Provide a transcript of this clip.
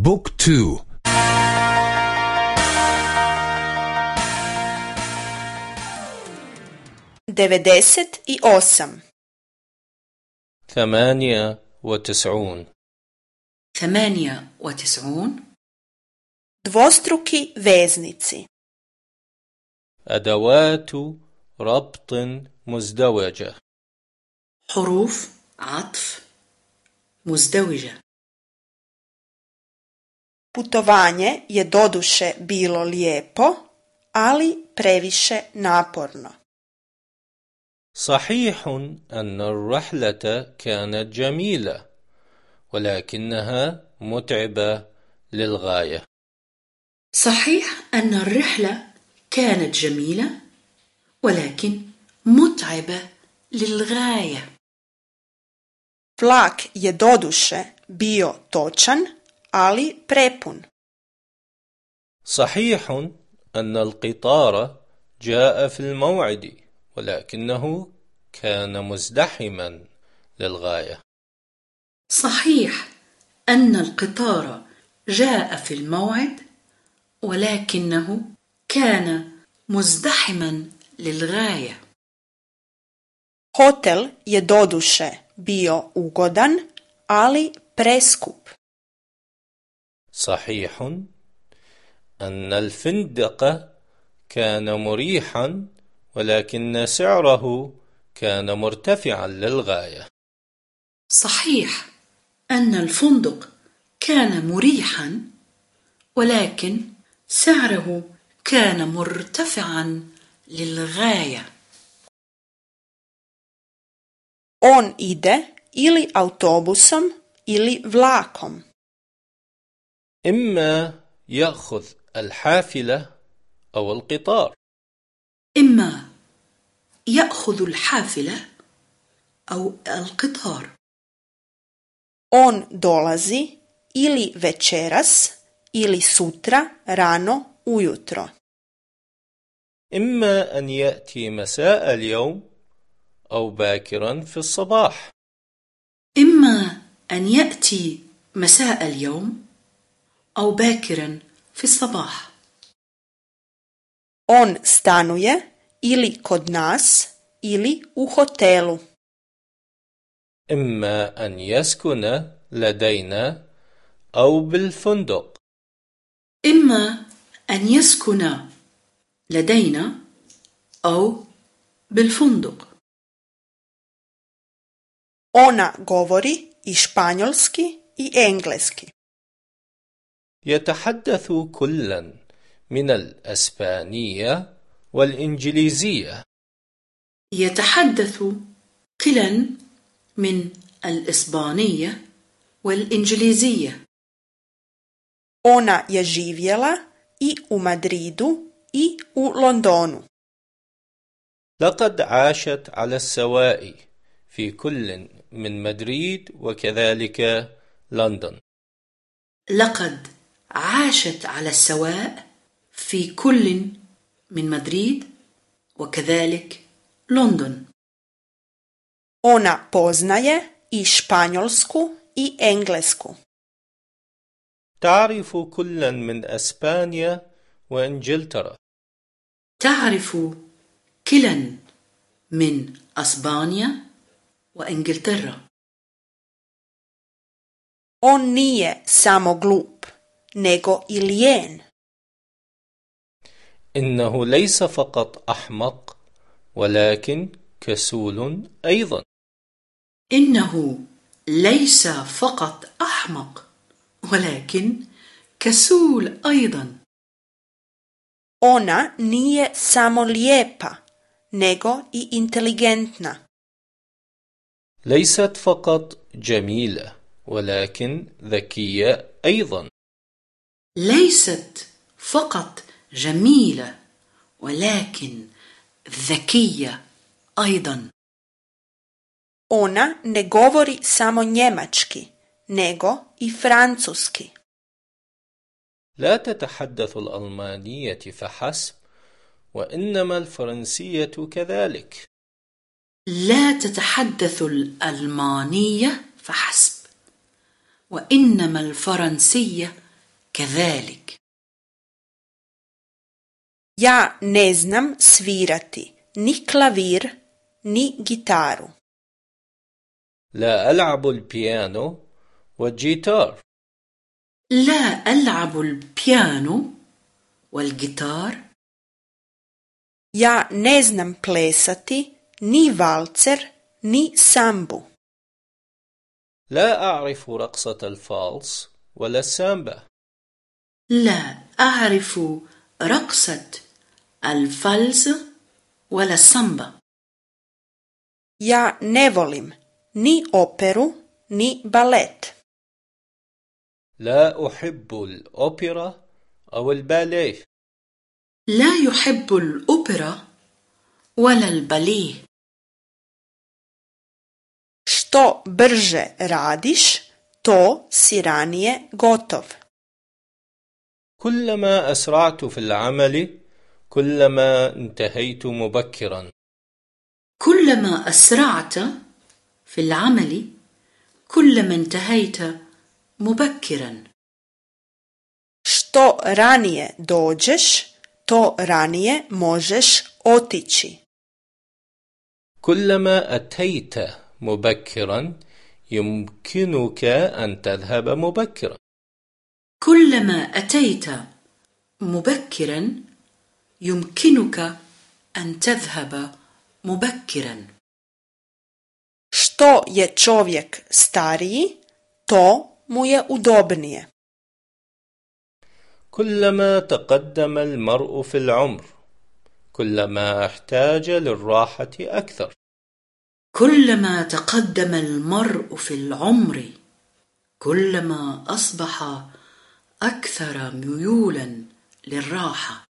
بوك تو. devedeset i osam ثمانية وتسعون. ثمانية وتسعون. dvostruki veznici. أدوات ربط مزدوجة. حروف عطف مزدوجة. Putovanje je doduše bilo lijepo, ali previše naporno. صحيح أن الرحلة كانت جميلة ولكنها متعبة للغاية صحيح أن الرحلة كانت جميلة ولكن متعبة للغاية Vlak je doduše bio točan, ali prepun. صحيح أن القطار جاء في الموعد ولكنه كان مزدحما للغاية صحيح أن القطار جاء في الموعد ولكنه كان مزدحما للغاية Hotel je doduše bio ugodan, ali preskup. صحيح أن الفندق كان مريحا ولكن سعره كان مرتفعا للغاية صحيح أن الفندق كان مريحا ولكن سعره كان مرتفعا للغاية On ide ili autobusom ili vlakom. إما يأخذ الحافلة أو القطار. إما يأخذ الحافلة أو القطار. On dolazi ili večeras ili sutra rano ujutro. إما أن يأتي مساء اليوم أو باكرا في الصباح. إما أن يأتي مساء اليوم أو باكرا في الصباح On stanuje ili kod nas ili u hotelu. إما أن يسكن لدينا أو بالفندق إما أن يسكن لدينا أو بالفندق Ona govori i španjolski i engleski. يتحدث كلا من الأسبانية والإنجليزية. يتحدث كلا من الإسبانية والإنجليزية. Ona je živjela i u Madridu i u Londonu. لقد عاشت على السواء في كل من مدريد وكذلك لندن. لقد عاشت على السواء في كل من مدريد وكذلك لندن. Ona poznaje i španjolsku i englesku. تعرف كلا من أسبانيا وإنجلترا. تعرف كلا من أسبانيا وإنجلترا. On nije samo glup, nego i lijen. إنه ليس فقط أحمق ولكن كسول أيضا إنه ليس فقط أحمق ولكن كسول أيضا Ona nije samo lijepa, nego i inteligentna. ليست فقط جميلة ولكن ذكية أيضا ليست فقط جميلة ولكن ذكية أيضا Ona ne govori samo njemački, nego i francuski. لا تتحدث الألمانية فحسب وإنما الفرنسية كذلك لا تتحدث الألمانية فحسب وإنما الفرنسية كذلك Ja ne znam svirati ni klavir ni gitaru. لا ألعب البيانو والجيتار لا ألعب البيانو والجيتار Ja ne znam plesati ni valcer ni sambu. لا أعرف رقصة الفالس ولا السامبا لا أعرف رقصة الفلس ولا السامبا Ja ne volim ni operu ni balet. لا أحب الأوبرا أو الباليه لا يحب الأوبرا ولا الباليه Što brže radiš, to si ranije gotov. كلما أسرعت في العمل كلما انتهيت مبكرا. كلما أسرعت في العمل كلما انتهيت مبكرا. Što ranije dođeš, to ranije možeš otići. كلما أتيت مبكرا يمكنك أن تذهب مبكرا. كلما أتيت مبكرا يمكنك أن تذهب مبكرا Što je čovjek stariji, to mu je udobnije. كلما تقدم المرء في العمر كلما احتاج للراحة أكثر كلما تقدم المرء في العمر كلما أصبح أكثر ميولا للراحة.